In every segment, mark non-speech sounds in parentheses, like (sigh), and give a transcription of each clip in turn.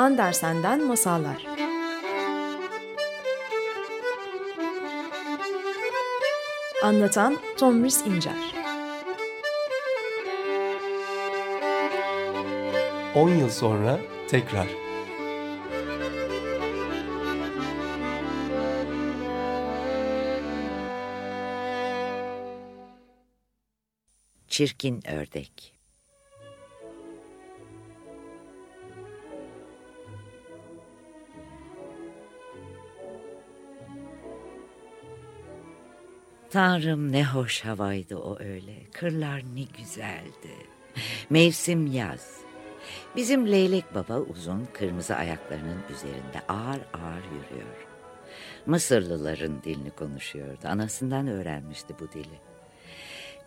Andersen'den Masallar Anlatan Tomris İncer 10 yıl sonra tekrar. Çirkin ördek. Tanrım ne hoş havaydı o öyle. Kırlar ne güzeldi. Mevsim yaz. Bizim leylek baba uzun kırmızı ayaklarının üzerinde ağır ağır yürüyor. Mısırlıların dilini konuşuyordu. Anasından öğrenmişti bu dili.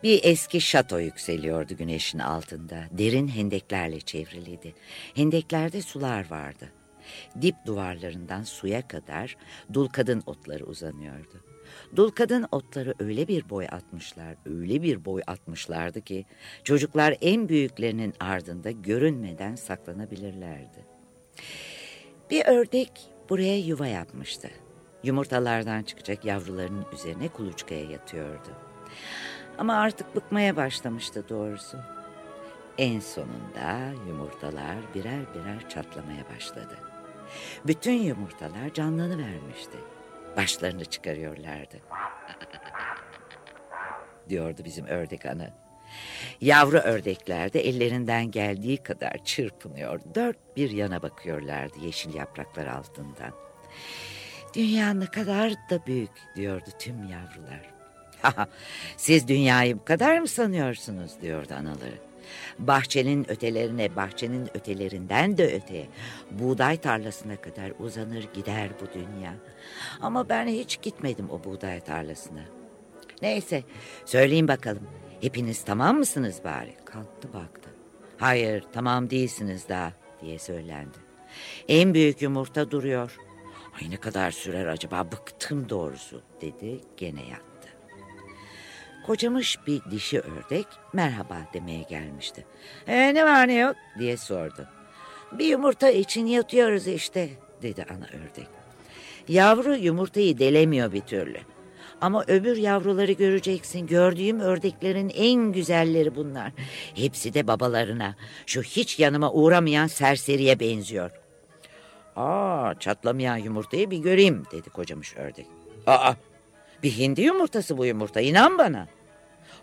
Bir eski şato yükseliyordu güneşin altında. Derin hendeklerle çevriliydi. Hendeklerde sular vardı. Dip duvarlarından suya kadar dul kadın otları uzanıyordu. Dul kadın otları öyle bir boy atmışlar, öyle bir boy atmışlardı ki çocuklar en büyüklerinin ardında görünmeden saklanabilirlerdi. Bir ördek buraya yuva yapmıştı. Yumurtalardan çıkacak yavrularının üzerine kuluçkaya yatıyordu. Ama artık bıkmaya başlamıştı doğrusu. En sonunda yumurtalar birer birer çatlamaya başladı. Bütün yumurtalar canlarını vermişti. Başlarını çıkarıyorlardı. (laughs) diyordu bizim ördek ana. Yavru ördekler de ellerinden geldiği kadar çırpınıyor. Dört bir yana bakıyorlardı yeşil yapraklar altından. Dünya ne kadar da büyük diyordu tüm yavrular. (laughs) Siz dünyayı bu kadar mı sanıyorsunuz diyordu anaları. Bahçenin ötelerine, bahçenin ötelerinden de öteye, buğday tarlasına kadar uzanır gider bu dünya. Ama ben hiç gitmedim o buğday tarlasına. Neyse, söyleyin bakalım, hepiniz tamam mısınız bari? Kalktı baktı. Hayır, tamam değilsiniz daha diye söylendi. En büyük yumurta duruyor. Ay ne kadar sürer acaba bıktım doğrusu dedi gene yattı. Kocamış bir dişi ördek merhaba demeye gelmişti. E, ne var ne yok diye sordu. Bir yumurta için yatıyoruz işte dedi ana ördek. Yavru yumurtayı delemiyor bir türlü. Ama öbür yavruları göreceksin. Gördüğüm ördeklerin en güzelleri bunlar. Hepsi de babalarına. Şu hiç yanıma uğramayan serseriye benziyor. Aa, çatlamayan yumurtayı bir göreyim dedi kocamış ördek. Aa, bir hindi yumurtası bu yumurta inan bana.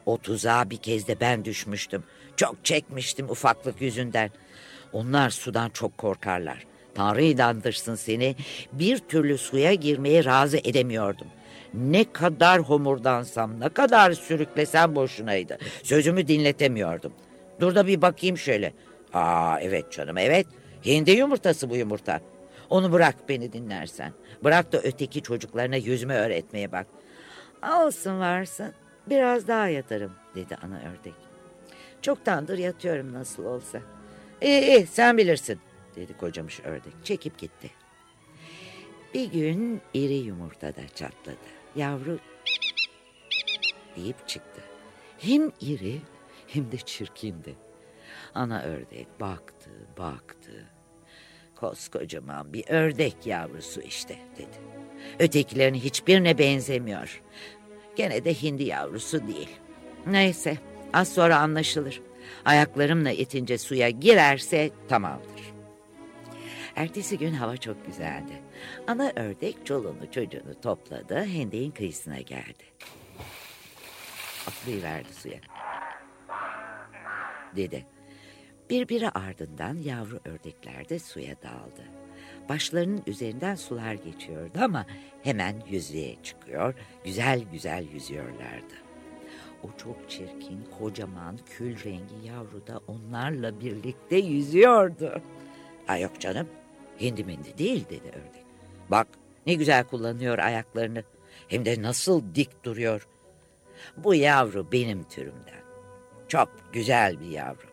O tuzağa bir kez de ben düşmüştüm. Çok çekmiştim ufaklık yüzünden. Onlar sudan çok korkarlar. Tanrı inandırsın seni. Bir türlü suya girmeye razı edemiyordum. Ne kadar homurdansam, ne kadar sürüklesem boşunaydı. Sözümü dinletemiyordum. Dur da bir bakayım şöyle. Aa evet canım evet. Hindi yumurtası bu yumurta. Onu bırak beni dinlersen. Bırak da öteki çocuklarına yüzme öğretmeye bak. Alsın varsın. Biraz daha yatarım dedi ana ördek. Çoktandır yatıyorum nasıl olsa. İyi iyi sen bilirsin dedi kocamış ördek. Çekip gitti. Bir gün iri yumurta da çatladı. Yavru deyip çıktı. Hem iri hem de çirkindi. Ana ördek baktı baktı. Koskocaman bir ördek yavrusu işte dedi. Ötekilerin hiçbirine benzemiyor. Gene de hindi yavrusu değil. Neyse az sonra anlaşılır. Ayaklarımla itince suya girerse tamamdır. Ertesi gün hava çok güzeldi. Ana ördek çoluğunu çocuğunu topladı, hendeğin kıyısına geldi. Atlayıverdi suya. Dedi. Birbiri ardından yavru ördekler de suya daldı. Başlarının üzerinden sular geçiyordu ama hemen yüzeye çıkıyor, güzel güzel yüzüyorlardı. O çok çirkin, kocaman, kül rengi yavru da onlarla birlikte yüzüyordu. Ay yok canım, hindi mindi değil dedi ördek. Bak ne güzel kullanıyor ayaklarını. Hem de nasıl dik duruyor. Bu yavru benim türümden. Çok güzel bir yavru.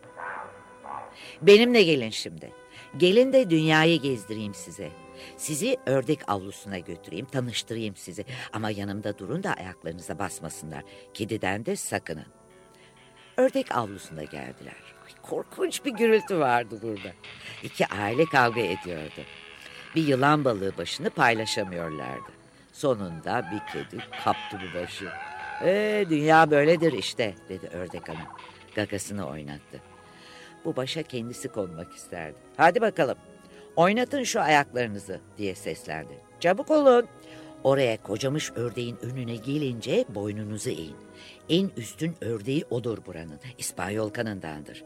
Benimle gelin şimdi. Gelin de dünyayı gezdireyim size. Sizi ördek avlusuna götüreyim, tanıştırayım sizi. Ama yanımda durun da ayaklarınıza basmasınlar. Kediden de sakının. Ördek avlusuna geldiler. Ay, korkunç bir gürültü vardı burada. İki aile kavga ediyordu. Bir yılan balığı başını paylaşamıyorlardı. Sonunda bir kedi kaptı bu başı. Ee, dünya böyledir işte dedi ördek hanım. Gagasını oynattı. Bu başa kendisi konmak isterdi. Hadi bakalım oynatın şu ayaklarınızı diye seslendi. Çabuk olun. Oraya kocamış ördeğin önüne gelince boynunuzu eğin. En üstün ördeği odur buranın. İspanyol kanındandır.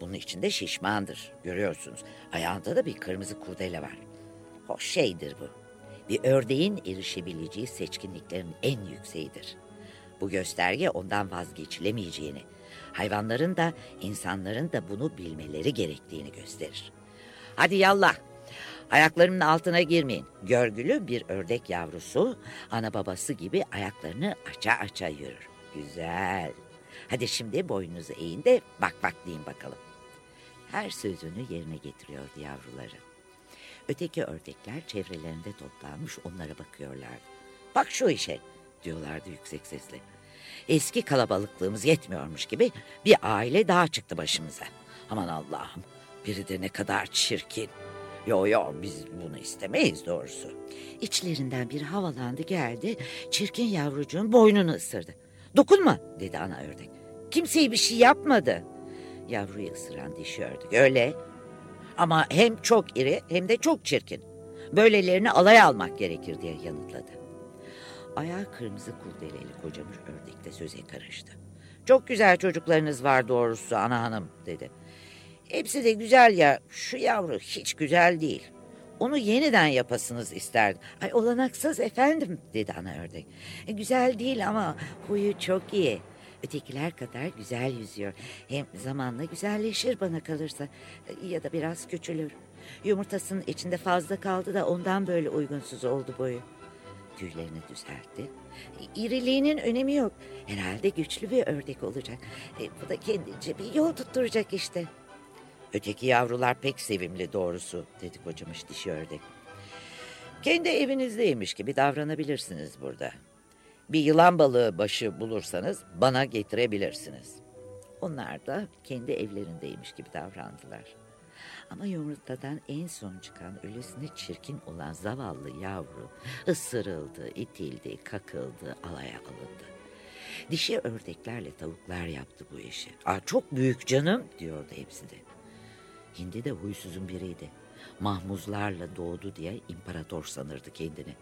Bunun içinde şişmandır. Görüyorsunuz. Ayağında da bir kırmızı kurdele var. Hoş şeydir bu. Bir ördeğin erişebileceği seçkinliklerin en yükseğidir. Bu gösterge ondan vazgeçilemeyeceğini, hayvanların da insanların da bunu bilmeleri gerektiğini gösterir. Hadi yallah. Ayaklarımın altına girmeyin. Görgülü bir ördek yavrusu ana babası gibi ayaklarını aça aça yürür. Güzel. Hadi şimdi boynunuzu eğin de bak bak deyin bakalım. Her sözünü yerine getiriyordu yavruları. Öteki ördekler çevrelerinde toplanmış onlara bakıyorlardı. Bak şu işe diyorlardı yüksek sesle. Eski kalabalıklığımız yetmiyormuş gibi bir aile daha çıktı başımıza. Aman Allah'ım biri de ne kadar çirkin. Yo yo biz bunu istemeyiz doğrusu. İçlerinden bir havalandı geldi. Çirkin yavrucuğun boynunu ısırdı. Dokunma dedi ana ördek. Kimseye bir şey yapmadı. Yavruyu ısıran dişi ördek. Öyle. Ama hem çok iri hem de çok çirkin. Böylelerini alay almak gerekir diye yanıtladı. Ayağı kırmızı kurdeleli kocamış ördek de söze karıştı. Çok güzel çocuklarınız var doğrusu ana hanım dedi. Hepsi de güzel ya şu yavru hiç güzel değil. Onu yeniden yapasınız isterdim. Ay olanaksız efendim dedi ana ördek. E, güzel değil ama huyu çok iyi. Ötekiler kadar güzel yüzüyor. Hem zamanla güzelleşir bana kalırsa. E, Ya da biraz küçülür. Yumurtasının içinde fazla kaldı da ondan böyle uygunsuz oldu boyu. Tüylerini düzeltti. E, İriliğinin önemi yok. Herhalde güçlü bir ördek olacak. E, bu da kendince bir yol tutturacak işte. Öteki yavrular pek sevimli doğrusu dedi kocamış dişi ördek. Kendi evinizdeymiş gibi davranabilirsiniz burada. Bir yılan balığı başı bulursanız bana getirebilirsiniz. Onlar da kendi evlerindeymiş gibi davrandılar. Ama yumurtadan en son çıkan öylesine çirkin olan zavallı yavru ısırıldı, itildi, kakıldı, alaya alındı. Dişi ördeklerle tavuklar yaptı bu işi. Aa, çok büyük canım diyordu hepsi de. Hindi de huysuzun biriydi. Mahmuzlarla doğdu diye imparator sanırdı kendini.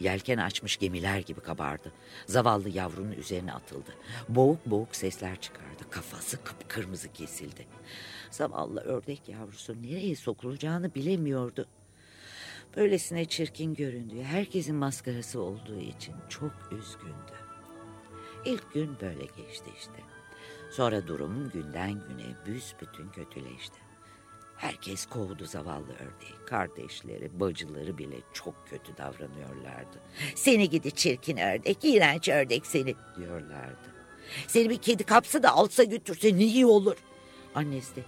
Yelken açmış gemiler gibi kabardı. Zavallı yavrunun üzerine atıldı. Boğuk boğuk sesler çıkardı. Kafası kıpkırmızı kesildi. Zavallı ördek yavrusu nereye sokulacağını bilemiyordu. Böylesine çirkin göründüğü, herkesin maskarası olduğu için çok üzgündü. İlk gün böyle geçti işte. Sonra durum günden güne büsbütün kötüleşti. Herkes kovdu zavallı ördeği. Kardeşleri, bacıları bile çok kötü davranıyorlardı. Seni gidi çirkin ördek, iğrenç ördek seni diyorlardı. Seni bir kedi kapsa da alsa götürse ne iyi olur. Annesi de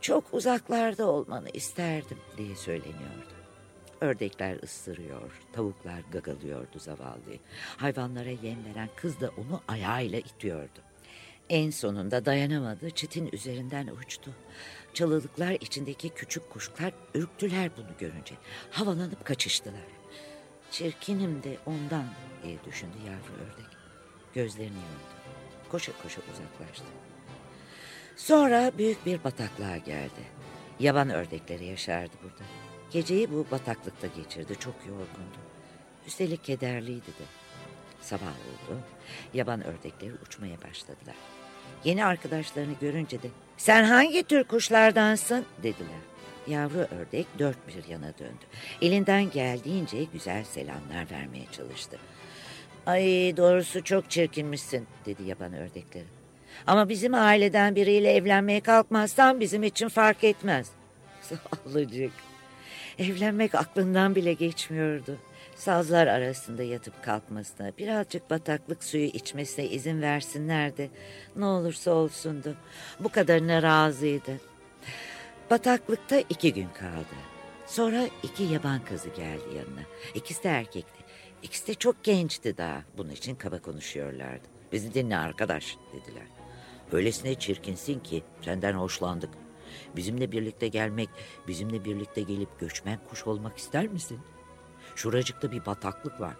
çok uzaklarda olmanı isterdim diye söyleniyordu. Ördekler ısırıyor, tavuklar gagalıyordu zavallıyı. Hayvanlara yem veren kız da onu ayağıyla itiyordu. En sonunda dayanamadı, çitin üzerinden uçtu. Çalılıklar içindeki küçük kuşlar ürktüler bunu görünce. Havalanıp kaçıştılar. Çirkinim de ondan diye düşündü yavru ördek. Gözlerini yumdu. Koşa koşa uzaklaştı. Sonra büyük bir bataklığa geldi. Yaban ördekleri yaşardı burada. Geceyi bu bataklıkta geçirdi. Çok yorgundu. Üstelik kederliydi de. Sabah oldu. Yaban ördekleri uçmaya başladılar. Yeni arkadaşlarını görünce de sen hangi tür kuşlardansın dediler. Yavru ördek dört bir yana döndü. Elinden geldiğince güzel selamlar vermeye çalıştı. Ay doğrusu çok çirkinmişsin dedi yaban ördekleri. Ama bizim aileden biriyle evlenmeye kalkmazsan bizim için fark etmez. (laughs) Zavallıcık. Evlenmek aklından bile geçmiyordu. Sazlar arasında yatıp kalkmasına, birazcık bataklık suyu içmesine izin versinler de ne olursa olsundu. Bu kadarına razıydı. Bataklıkta iki gün kaldı. Sonra iki yaban kızı geldi yanına. İkisi de erkekti. İkisi de çok gençti daha. Bunun için kaba konuşuyorlardı. Bizi dinle arkadaş dediler. Öylesine çirkinsin ki senden hoşlandık. Bizimle birlikte gelmek, bizimle birlikte gelip göçmen kuş olmak ister misin? Şuracıkta bir bataklık var.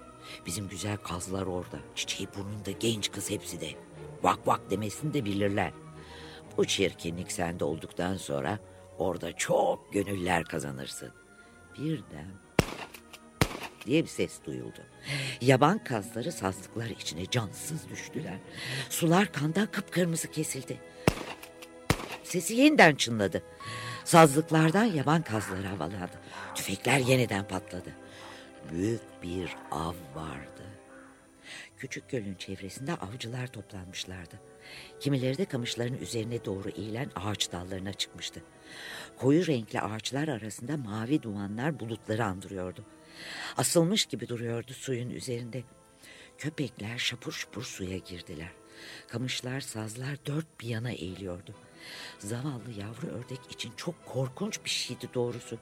Bizim güzel kazlar orada. Çiçeği burnunda genç kız hepsi de. Vak vak demesini de bilirler. Bu çirkinlik sende olduktan sonra orada çok gönüller kazanırsın. Birden diye bir ses duyuldu. Yaban kazları sazlıklar içine cansız düştüler. Sular kandan kıpkırmızı kesildi. Sesi yeniden çınladı. Sazlıklardan yaban kazları havalandı. Tüfekler yeniden patladı. Büyük bir av vardı. Küçük gölün çevresinde avcılar toplanmışlardı. Kimileri de kamışların üzerine doğru eğilen ağaç dallarına çıkmıştı. Koyu renkli ağaçlar arasında mavi dumanlar bulutları andırıyordu. Asılmış gibi duruyordu suyun üzerinde. Köpekler şapur şupur suya girdiler. Kamışlar, sazlar dört bir yana eğiliyordu. Zavallı yavru ördek için çok korkunç bir şeydi doğrusu.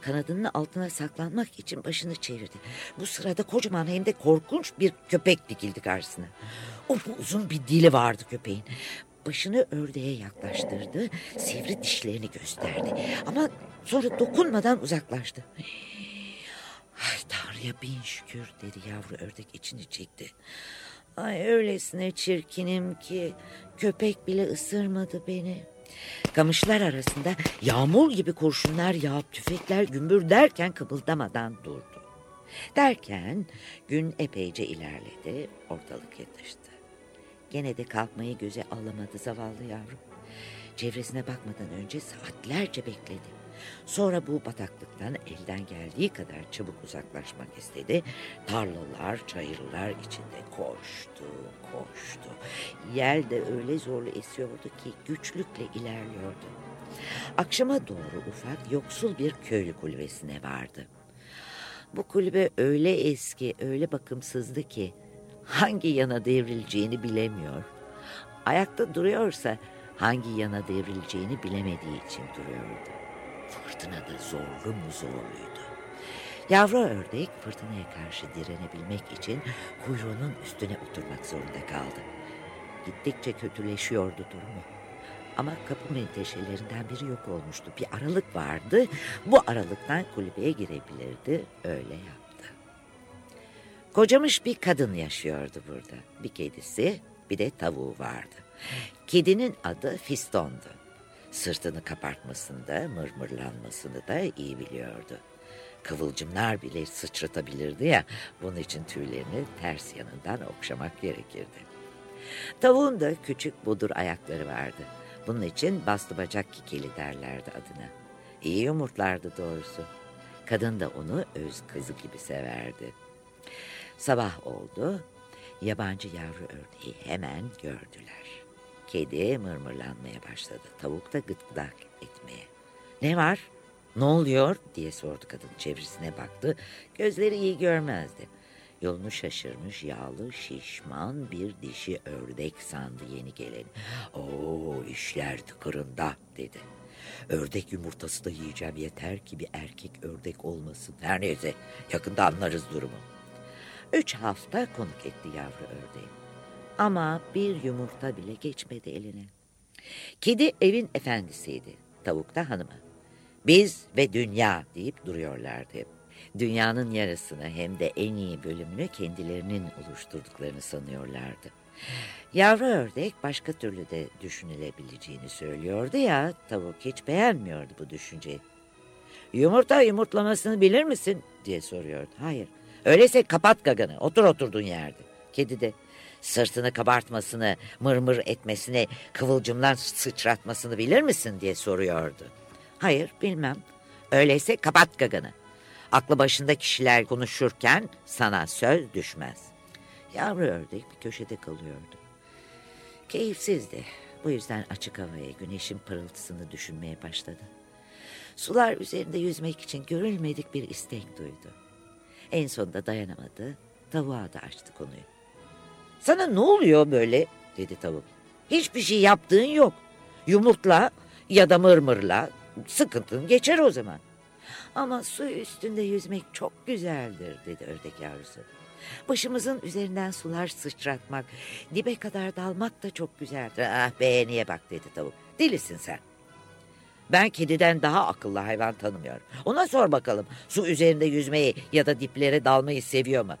Kanadının altına saklanmak için başını çevirdi. Bu sırada kocaman hem de korkunç bir köpek dikildi karşısına. Uzun bir dili vardı köpeğin. Başını ördeğe yaklaştırdı, sivri dişlerini gösterdi. Ama sonra dokunmadan uzaklaştı. Ay Tanrı'ya bin şükür dedi yavru ördek içini çekti. Ay öylesine çirkinim ki köpek bile ısırmadı beni. Kamışlar arasında yağmur gibi kurşunlar yağıp tüfekler gümbür derken kıpıldamadan durdu. Derken gün epeyce ilerledi, ortalık yatıştı. Gene de kalkmayı göze alamadı zavallı yavrum. Çevresine bakmadan önce saatlerce bekledi. Sonra bu bataklıktan elden geldiği kadar çabuk uzaklaşmak istedi. Tarlalar, çayırlar içinde koştu, koştu. Yel de öyle zorlu esiyordu ki güçlükle ilerliyordu. Akşama doğru ufak yoksul bir köylü kulübesine vardı. Bu kulübe öyle eski, öyle bakımsızdı ki hangi yana devrileceğini bilemiyor. Ayakta duruyorsa hangi yana devrileceğini bilemediği için duruyordu. Fırtına da zorlu mu zorluydu. Yavru ördek fırtınaya karşı direnebilmek için kuyruğunun üstüne oturmak zorunda kaldı. Gittikçe kötüleşiyordu durumu. Ama kapı menteşelerinden biri yok olmuştu. Bir aralık vardı. Bu aralıktan kulübeye girebilirdi. Öyle yaptı. Kocamış bir kadın yaşıyordu burada. Bir kedisi, bir de tavuğu vardı. Kedinin adı Fiston'du. Sırtını kapartmasını da mırmırlanmasını da iyi biliyordu. Kıvılcımlar bile sıçratabilirdi ya, bunun için tüylerini ters yanından okşamak gerekirdi. Tavuğun da küçük budur ayakları vardı. Bunun için bastı bacak kikeli derlerdi adına. İyi yumurtlardı doğrusu. Kadın da onu öz kızı gibi severdi. Sabah oldu, yabancı yavru ördeği hemen gördüler. Kedi mırmırlanmaya başladı. Tavuk da gıtgıdak etmeye. Ne var? Ne oluyor diye sordu kadın. Çevresine baktı. Gözleri iyi görmezdi. Yolunu şaşırmış yağlı şişman bir dişi ördek sandı yeni geleni. Oo işler tıkırında dedi. Ördek yumurtası da yiyeceğim yeter ki bir erkek ördek olmasın. Her neyse yakında anlarız durumu. Üç hafta konuk etti yavru ördeği. Ama bir yumurta bile geçmedi eline. Kedi evin efendisiydi, tavuk da hanımı. Biz ve dünya deyip duruyorlardı hep. Dünyanın yarısını hem de en iyi bölümünü kendilerinin oluşturduklarını sanıyorlardı. Yavru ördek başka türlü de düşünülebileceğini söylüyordu ya, tavuk hiç beğenmiyordu bu düşünceyi. Yumurta yumurtlamasını bilir misin diye soruyordu. Hayır, öyleyse kapat gaganı, otur oturduğun yerde. Kedi de sırtını kabartmasını, mırmır etmesini, kıvılcımlar sıçratmasını bilir misin diye soruyordu. Hayır bilmem. Öyleyse kapat gaganı. Aklı başında kişiler konuşurken sana söz düşmez. Yavru ördek bir köşede kalıyordu. Keyifsizdi. Bu yüzden açık havaya güneşin pırıltısını düşünmeye başladı. Sular üzerinde yüzmek için görülmedik bir istek duydu. En sonunda dayanamadı, tavuğa da açtı konuyu. Sana ne oluyor böyle dedi tavuk. Hiçbir şey yaptığın yok. Yumurtla ya da mırmırla sıkıntın geçer o zaman. Ama su üstünde yüzmek çok güzeldir dedi ördek yavrusu. Başımızın üzerinden sular sıçratmak, dibe kadar dalmak da çok güzeldir. Ah beğeniye bak dedi tavuk. Delisin sen. Ben kediden daha akıllı hayvan tanımıyorum. Ona sor bakalım su üzerinde yüzmeyi ya da diplere dalmayı seviyor mu?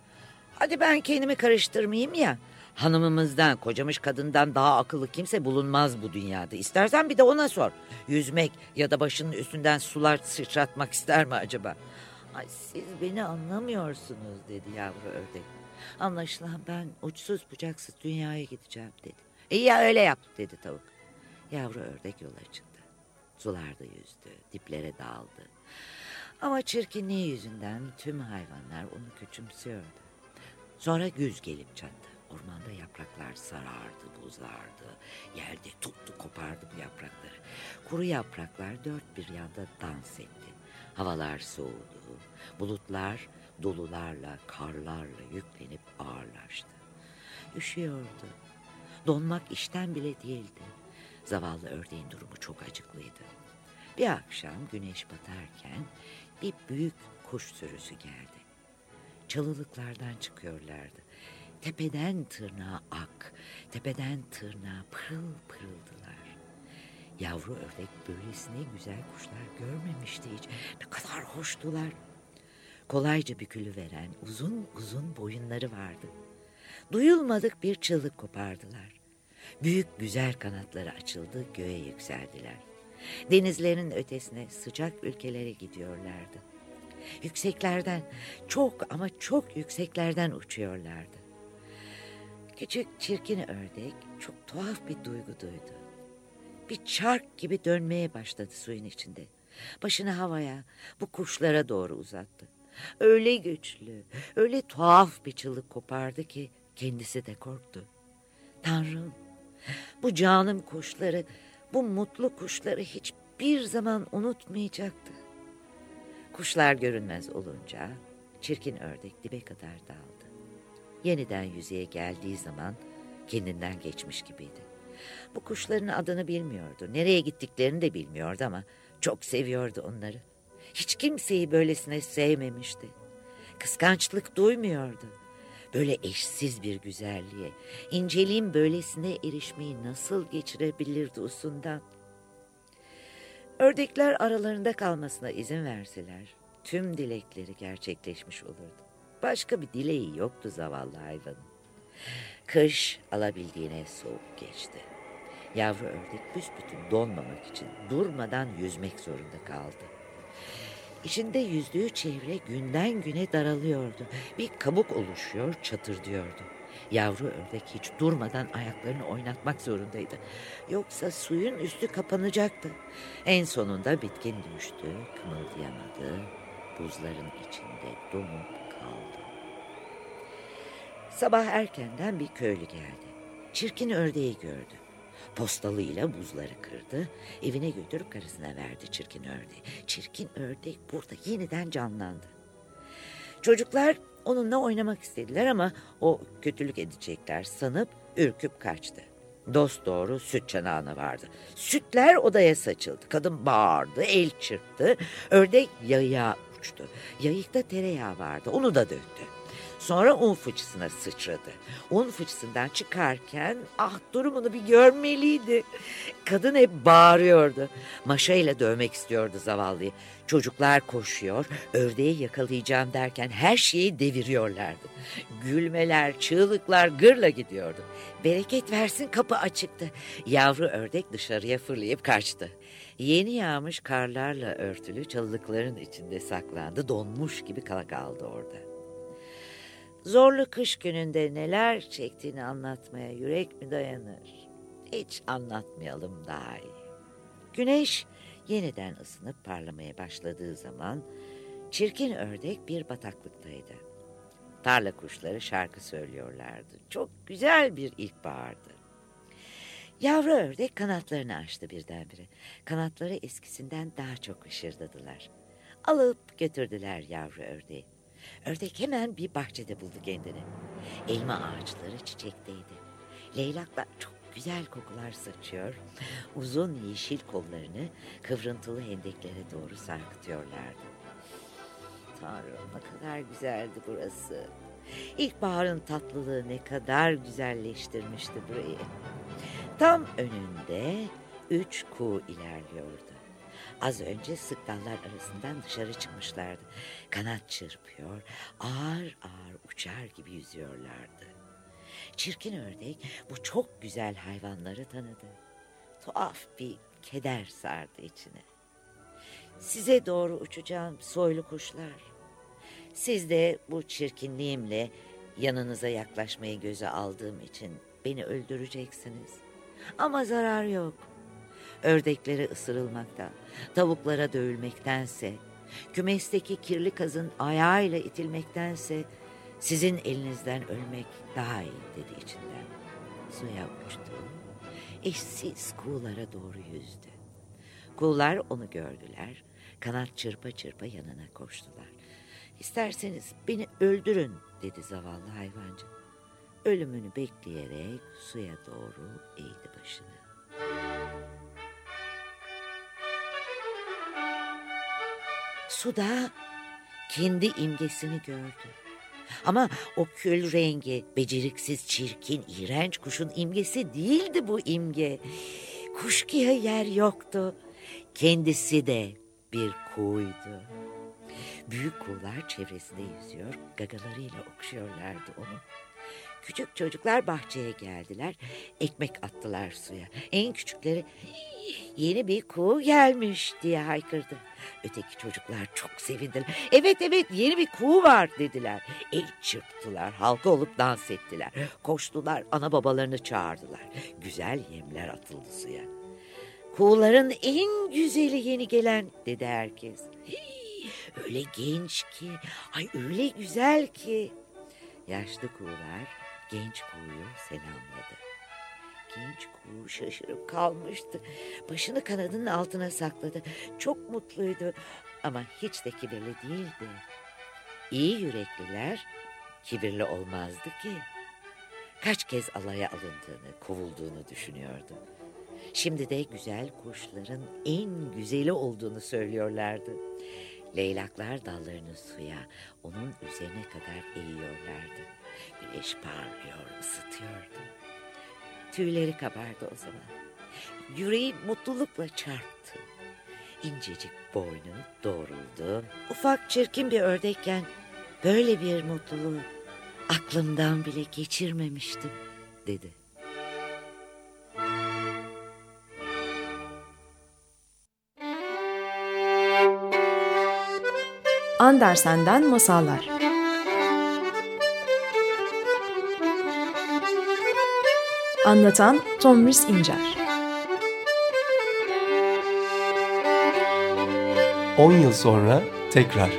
Hadi ben kendimi karıştırmayayım ya. Hanımımızdan, kocamış kadından daha akıllı kimse bulunmaz bu dünyada. İstersen bir de ona sor. Yüzmek ya da başının üstünden sular sıçratmak ister mi acaba? Ay siz beni anlamıyorsunuz dedi yavru ördek. Anlaşılan ben uçsuz bucaksız dünyaya gideceğim dedi. İyi ya öyle yap dedi tavuk. Yavru ördek yola çıktı. Sularda yüzdü, diplere daldı. Ama çirkinliği yüzünden tüm hayvanlar onu küçümsüyordu. Sonra güz gelip çattı. Ormanda yapraklar sarardı, bozardı. Yerde tuttu, kopardı bu yaprakları. Kuru yapraklar dört bir yanda dans etti. Havalar soğudu. Bulutlar dolularla, karlarla yüklenip ağırlaştı. Üşüyordu. Donmak işten bile değildi. Zavallı ördeğin durumu çok acıklıydı. Bir akşam güneş batarken bir büyük kuş sürüsü geldi. Çalılıklardan çıkıyorlardı. Tepeden tırnağa ak, tepeden tırnağa pırıl pırıldılar. Yavru ördek böylesine güzel kuşlar görmemişti hiç. Ne kadar hoştular. Kolayca bükülüveren uzun uzun boyunları vardı. Duyulmadık bir çığlık kopardılar. Büyük güzel kanatları açıldı, göğe yükseldiler. Denizlerin ötesine sıcak ülkelere gidiyorlardı. Yükseklerden, çok ama çok yükseklerden uçuyorlardı. Küçük çirkin ördek çok tuhaf bir duygu duydu. Bir çark gibi dönmeye başladı suyun içinde. Başını havaya, bu kuşlara doğru uzattı. Öyle güçlü, öyle tuhaf bir çığlık kopardı ki kendisi de korktu. Tanrım, bu canım kuşları, bu mutlu kuşları hiçbir zaman unutmayacaktı. Kuşlar görünmez olunca çirkin ördek dibe kadar daldı. Yeniden yüzeye geldiği zaman kendinden geçmiş gibiydi. Bu kuşların adını bilmiyordu. Nereye gittiklerini de bilmiyordu ama çok seviyordu onları. Hiç kimseyi böylesine sevmemişti. Kıskançlık duymuyordu. Böyle eşsiz bir güzelliğe, inceliğin böylesine erişmeyi nasıl geçirebilirdi usundan? Ördekler aralarında kalmasına izin verseler, tüm dilekleri gerçekleşmiş olurdu. Başka bir dileği yoktu zavallı hayvanın. Kış alabildiğine soğuk geçti. Yavru ördek büsbütün donmamak için durmadan yüzmek zorunda kaldı. İçinde yüzdüğü çevre günden güne daralıyordu. Bir kabuk oluşuyor, çatır diyordu. Yavru ördek hiç durmadan ayaklarını oynatmak zorundaydı. Yoksa suyun üstü kapanacaktı. En sonunda bitkin düştü, kımıldayamadı. Buzların içinde donup. Sabah erkenden bir köylü geldi. Çirkin ördeği gördü. Postalıyla buzları kırdı. Evine götürüp karısına verdi çirkin ördeği. Çirkin ördek burada yeniden canlandı. Çocuklar onunla oynamak istediler ama o kötülük edecekler sanıp ürküp kaçtı. Dost doğru süt çanağına vardı. Sütler odaya saçıldı. Kadın bağırdı, el çırptı. Ördek yayığa uçtu. Yayıkta tereyağı vardı. Onu da döktü. Sonra un fıçısına sıçradı. Un fıçısından çıkarken ah durumunu bir görmeliydi. Kadın hep bağırıyordu. Maşayla dövmek istiyordu zavallıyı. Çocuklar koşuyor, ördeği yakalayacağım derken her şeyi deviriyorlardı. Gülmeler, çığlıklar gırla gidiyordu. Bereket versin kapı açıktı. Yavru ördek dışarıya fırlayıp kaçtı. Yeni yağmış karlarla örtülü çalılıkların içinde saklandı. Donmuş gibi kala kaldı orada. Zorlu kış gününde neler çektiğini anlatmaya yürek mi dayanır? Hiç anlatmayalım daha iyi. Güneş yeniden ısınıp parlamaya başladığı zaman çirkin ördek bir bataklıktaydı. Tarla kuşları şarkı söylüyorlardı. Çok güzel bir ilkbahardı. Yavru ördek kanatlarını açtı birdenbire. Kanatları eskisinden daha çok ışırdadılar. Alıp götürdüler yavru ördeği. Ördek hemen bir bahçede buldu kendini. Elma ağaçları çiçekteydi. Leylaklar çok güzel kokular saçıyor. Uzun yeşil kollarını kıvrıntılı hendeklere doğru sarkıtıyorlardı. Tanrım ne kadar güzeldi burası. İlkbaharın tatlılığı ne kadar güzelleştirmişti burayı. Tam önünde üç kuğu ilerliyordu. Az önce sık dallar arasından dışarı çıkmışlardı. Kanat çırpıyor, ağır ağır uçar gibi yüzüyorlardı. Çirkin ördek bu çok güzel hayvanları tanıdı. Tuhaf bir keder sardı içine. Size doğru uçacağım soylu kuşlar. Siz de bu çirkinliğimle yanınıza yaklaşmayı göze aldığım için beni öldüreceksiniz. Ama zarar yok. Ördekleri ısırılmaktan, tavuklara dövülmektense, kümesteki kirli kazın ayağıyla itilmektense sizin elinizden ölmek daha iyi dedi içinden. Suya uçtu. Eşsiz kuğulara doğru yüzdü. Kuğular onu gördüler. Kanat çırpa çırpa yanına koştular. İsterseniz beni öldürün dedi zavallı hayvancı. Ölümünü bekleyerek suya doğru eğdi başını. Suda kendi imgesini gördü. Ama o kül rengi, beceriksiz, çirkin, iğrenç kuşun imgesi değildi bu imge. Kuşkuya yer yoktu. Kendisi de bir kuğuydu. Büyük kuğular çevresinde yüzüyor, gagalarıyla okşuyorlardı onu. Küçük çocuklar bahçeye geldiler, ekmek attılar suya. En küçükleri yeni bir kuğu gelmiş diye haykırdı. Öteki çocuklar çok sevindiler. Evet evet yeni bir kuğu var dediler. El çırptılar, halka olup dans ettiler. Koştular, ana babalarını çağırdılar. Güzel yemler atıldı suya. Kuğuların en güzeli yeni gelen dedi herkes. Hii, öyle genç ki, ay öyle güzel ki. Yaşlı kuğular genç kuğuyu selamladı. Genç kuğu şaşırıp kalmıştı. Başını kanadının altına sakladı. Çok mutluydu ama hiç de kibirli değildi. İyi yürekliler kibirli olmazdı ki. Kaç kez alaya alındığını, kovulduğunu düşünüyordu. Şimdi de güzel kuşların en güzeli olduğunu söylüyorlardı. Leylaklar dallarını suya, onun üzerine kadar eğiyorlardı. Güneş parlıyor, ısıtıyordu. Tüyleri kabardı o zaman. Yüreği mutlulukla çarptı. İncecik boynu doğruldu. Ufak çirkin bir ördekken böyle bir mutluluğu aklımdan bile geçirmemiştim dedi. Andersen'den Masallar Anlatan Tomris İncer 10 yıl sonra tekrar.